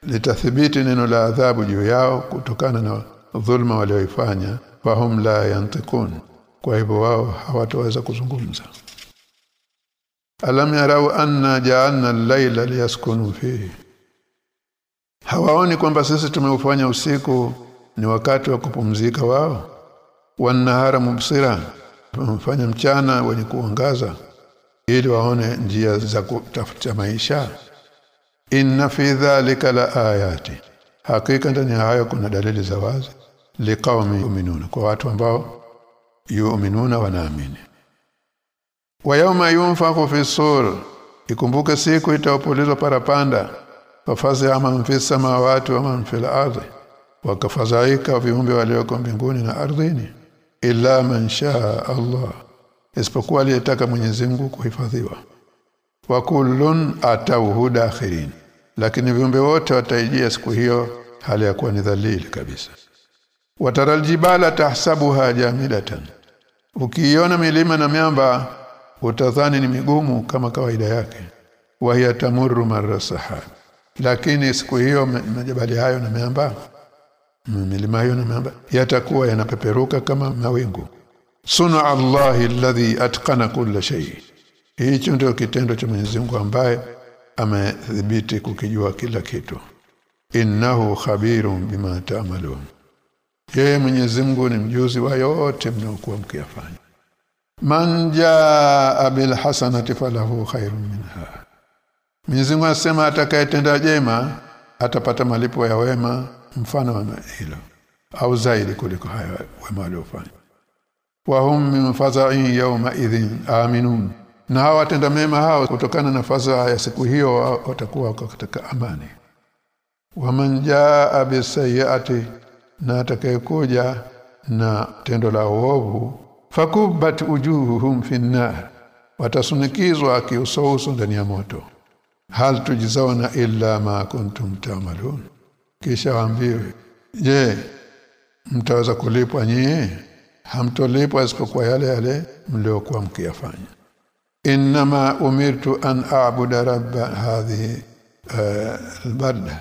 litathibiti neno la adhabu juu yao kutokana na dhulma walioifanya fahum la yantikun kwa hivyo wao hawataweza kuzungumza. Alam yarau anna ja'alna al-layla liyaskunu fihi. Hawaoni kwamba sisi tumeufanya usiku ni wakati wa kupumzika wao? Wanahara mubsira tumemfanya mchana wenye kuangaza ili waone njia za kutafuta maisha inna fi dhalika la ayati. Hakika ndani hayo kuna dalili za wazi. Liqaumi yu'minuna kwa watu ambao yu'minuna wanaamini. Wa yawma yunfakhu fi sur ikumbuke siku itaopulizwa parapanda. Fafazi ama fi samawati wa man fil ardi wakafadhaika viumbe walioko mbinguni na ardhini illa man shaa Allah isipokuwa aliyetaka Mwenyezi Mungu kuhifadhiwa. Wa kullun atauhu dakhirin lakini viumbe wote wataijia siku hiyo hali ya kuwa ni dhalili kabisa. Wataraljibala tahsabuha jamidatan. Ukiiona milima na miamba utadhani ni migumu kama kawaida yake. Wa hiya tamurru marasahab lakini siku hiyo majabali hayo na miamba milima hiyo na miamba yatakuwa yanapeperuka kama mawingu. Suna Allahi alladhi atqana kulla shay. Hicho ndio kitendo cha Mwenyezi Mungu ambaye amethibiti kukijua kila kitu. Innahu khabirun bima ta'malun. Yeye Mwenyezi Mungu ni mjuzi wa yote mnaokuwa mkiyafanya. Man jaa bil hasanati falahu khairun minha. Mwenyezi Mungu asema atakayetenda jema atapata malipo ya wema mfano wa hilo au zaidi kuliko hayo wema waliofanya wa hum min faza'in yawma idhin aminun na hawa watenda mema hao kutokana na faza ya siku hiyo watakuwa katika amani. Waman jaa bisayati na atakayekuja na tendo la uovu fakubat ujuhuhum finnar watasunikizwa kiusouso ndani ya moto. Hal tujzauna illa ma kuntum ta'malun. Kisha waambiwe je mtaweza kulipwa nyie? Hamtolipwa isipokuwa yale yale mliokuwa mkiyafanya inma umirtu an اعبد rabba hadhihi albarda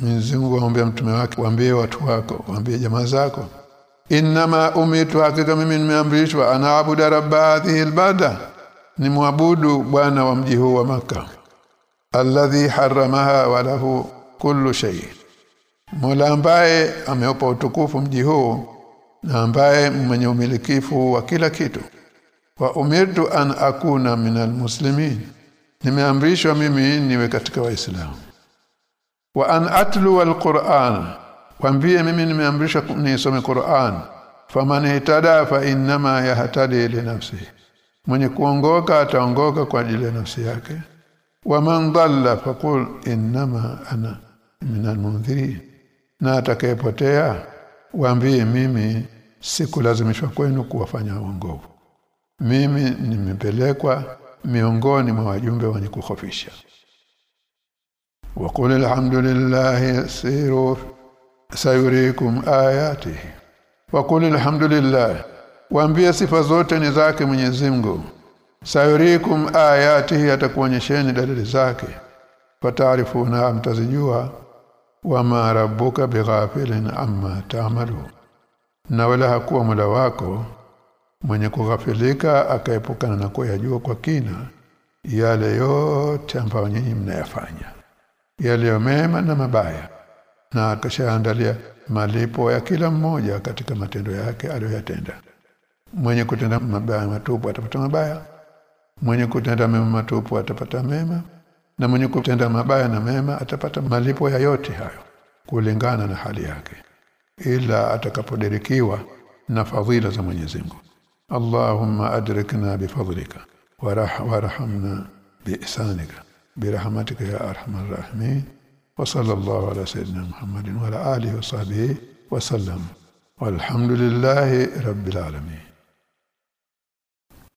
Mwenyezi Mungu mtume wake waambie watu wako waambie jamaa zako inma umirtu hakika mimi nimeamrishwa abuda rabba hadhihi albarda ni muabudu bwana wa mji huu wa maka alladhi haramaha wa lahu kullu shay Mola ambaye ameupa utukufu mji huu na ambaye mwenye umilikifu wa kila kitu wa umirtu an akuna minal muslimin nimeamrishwa mimi niwe katika waislamu. Wa an atlu alquran. Kwambie mimi nimeamrishwa nisome Qur'an. Faman ihtada fa innama yahtadi li nafsihi mwenye kuongoka ataongoka kwa ajili ya nafsi yake. Wa man dhalla faqul innama ana minal mundhirin na atakayepotea waambie mimi sikulazimishwa kwenu kuwafanya uongovu mimi nimepelekwa miongoni mwa wajumbe wenye kukhofisha وقل الحمد لله سيروا sayurikum ayatihi wa qul alhamdulillah waambie sifa zote ni zake Mwenyezi Mungu sayurikum ayatihi atakuonyesheni dalili zake fataarifuna mtazijua wama rabbuka bighafilin amma ta'malu na wala hakuwa mula wako mwenye kughafilika akaepukana na kuyajua kwa kina yale yote ambayo nyinyi mnayafanya. Yale mema na mabaya. Na akashaandalia malipo ya kila mmoja katika matendo yake aliyoyatenda. Mwenye kutenda mabaya matupu atapata mabaya. Mwenye kutenda mema matupu atapata mema. Na mwenye kutenda mabaya na mema atapata malipo ya yote hayo kulingana na hali yake. Ila atakapodirikiwa na fadhila za Mwenyezi Mungu Allahumma adrikna bifadlika warhamna biihsanika birahmatika ya arhamar rahimin wa sallallahu ala sayyidina Muhammadin wa ala alihi wa sahbihi wa sallam walhamdulillahi rabbil alamin